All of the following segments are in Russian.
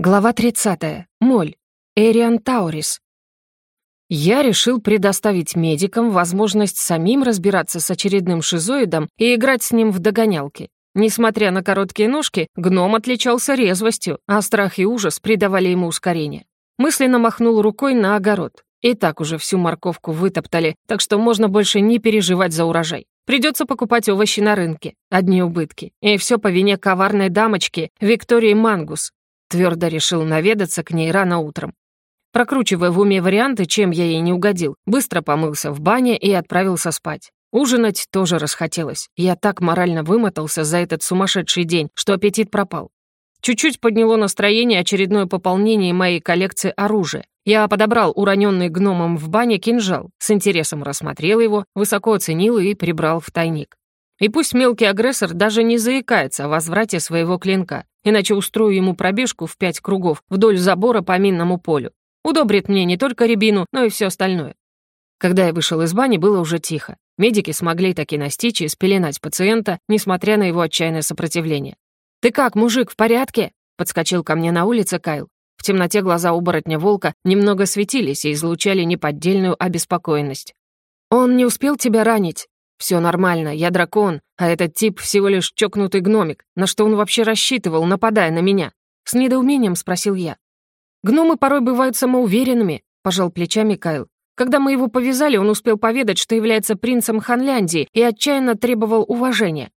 Глава 30. Моль. Эриан Таурис. Я решил предоставить медикам возможность самим разбираться с очередным шизоидом и играть с ним в догонялки. Несмотря на короткие ножки, гном отличался резвостью, а страх и ужас придавали ему ускорение. Мысленно махнул рукой на огород. И так уже всю морковку вытоптали, так что можно больше не переживать за урожай. Придется покупать овощи на рынке. Одни убытки. И все по вине коварной дамочки Виктории Мангус, Твердо решил наведаться к ней рано утром. Прокручивая в уме варианты, чем я ей не угодил, быстро помылся в бане и отправился спать. Ужинать тоже расхотелось. Я так морально вымотался за этот сумасшедший день, что аппетит пропал. Чуть-чуть подняло настроение очередное пополнение моей коллекции оружия. Я подобрал уроненный гномом в бане кинжал, с интересом рассмотрел его, высоко оценил и прибрал в тайник. И пусть мелкий агрессор даже не заикается о возврате своего клинка, иначе устрою ему пробежку в пять кругов вдоль забора по минному полю. Удобрит мне не только рябину, но и все остальное. Когда я вышел из бани, было уже тихо. Медики смогли таки настичь и спеленать пациента, несмотря на его отчаянное сопротивление. «Ты как, мужик, в порядке?» — подскочил ко мне на улице Кайл. В темноте глаза оборотня-волка немного светились и излучали неподдельную обеспокоенность. «Он не успел тебя ранить?» Все нормально, я дракон, а этот тип всего лишь чокнутый гномик. На что он вообще рассчитывал, нападая на меня? С недоумением спросил я. Гномы порой бывают самоуверенными, пожал плечами Кайл. Когда мы его повязали, он успел поведать, что является принцем Ханляндии и отчаянно требовал уважения.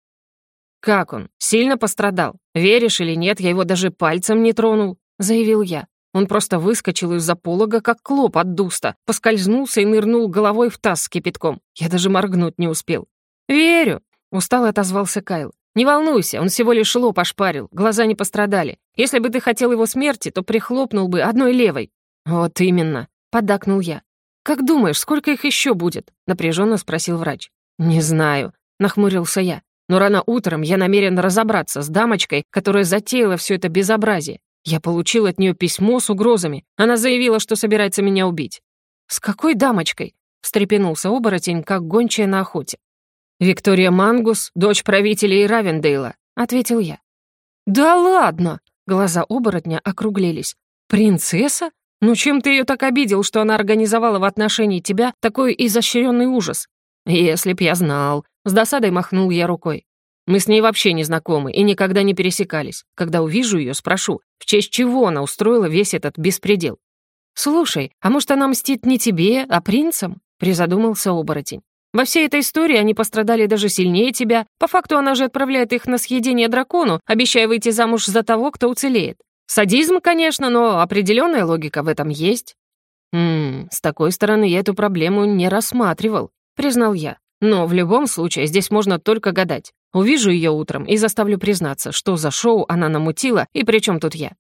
«Как он? Сильно пострадал? Веришь или нет, я его даже пальцем не тронул», — заявил я. Он просто выскочил из-за полога, как клоп от дуста, поскользнулся и нырнул головой в таз с кипятком. Я даже моргнуть не успел. «Верю», — устало отозвался Кайл. «Не волнуйся, он всего лишь лоб ошпарил, глаза не пострадали. Если бы ты хотел его смерти, то прихлопнул бы одной левой». «Вот именно», — поддакнул я. «Как думаешь, сколько их еще будет?» — напряженно спросил врач. «Не знаю», — нахмурился я. «Но рано утром я намерен разобраться с дамочкой, которая затеяла все это безобразие. Я получил от нее письмо с угрозами. Она заявила, что собирается меня убить. «С какой дамочкой?» — встрепенулся оборотень, как гончая на охоте. «Виктория Мангус, дочь правителя Равендейла», — ответил я. «Да ладно!» — глаза оборотня округлились. «Принцесса? Ну чем ты ее так обидел, что она организовала в отношении тебя такой изощренный ужас? Если б я знал!» — с досадой махнул я рукой. Мы с ней вообще не знакомы и никогда не пересекались. Когда увижу ее, спрошу, в честь чего она устроила весь этот беспредел. «Слушай, а может, она мстит не тебе, а принцам?» — призадумался оборотень. «Во всей этой истории они пострадали даже сильнее тебя. По факту она же отправляет их на съедение дракону, обещая выйти замуж за того, кто уцелеет. Садизм, конечно, но определенная логика в этом есть». «Ммм, с такой стороны я эту проблему не рассматривал», — признал я. «Но в любом случае здесь можно только гадать. Увижу ее утром и заставлю признаться, что за шоу она намутила и при чем тут я.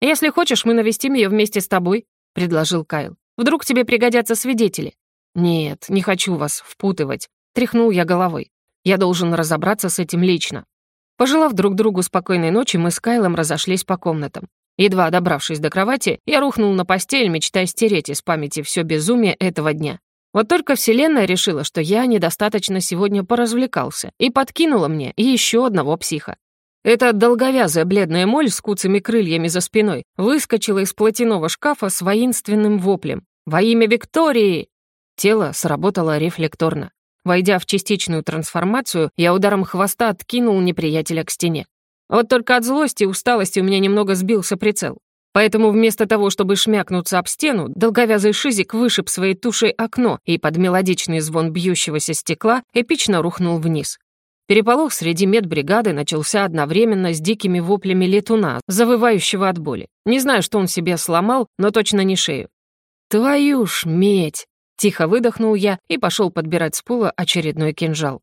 «Если хочешь, мы навестим ее вместе с тобой», — предложил Кайл. «Вдруг тебе пригодятся свидетели». «Нет, не хочу вас впутывать», — тряхнул я головой. «Я должен разобраться с этим лично». Пожелав друг другу спокойной ночи, мы с Кайлом разошлись по комнатам. Едва добравшись до кровати, я рухнул на постель, мечтая стереть из памяти все безумие этого дня. Вот только Вселенная решила, что я недостаточно сегодня поразвлекался и подкинула мне еще одного психа. Эта долговязая бледная моль с куцами крыльями за спиной выскочила из платяного шкафа с воинственным воплем. «Во имя Виктории!» Тело сработало рефлекторно. Войдя в частичную трансформацию, я ударом хвоста откинул неприятеля к стене. Вот только от злости и усталости у меня немного сбился прицел. Поэтому вместо того, чтобы шмякнуться об стену, долговязый шизик вышиб своей тушей окно и под мелодичный звон бьющегося стекла эпично рухнул вниз. Переполох среди медбригады начался одновременно с дикими воплями летуна, завывающего от боли. Не знаю, что он себе сломал, но точно не шею. «Твою ж медь!» — тихо выдохнул я и пошел подбирать с пола очередной кинжал.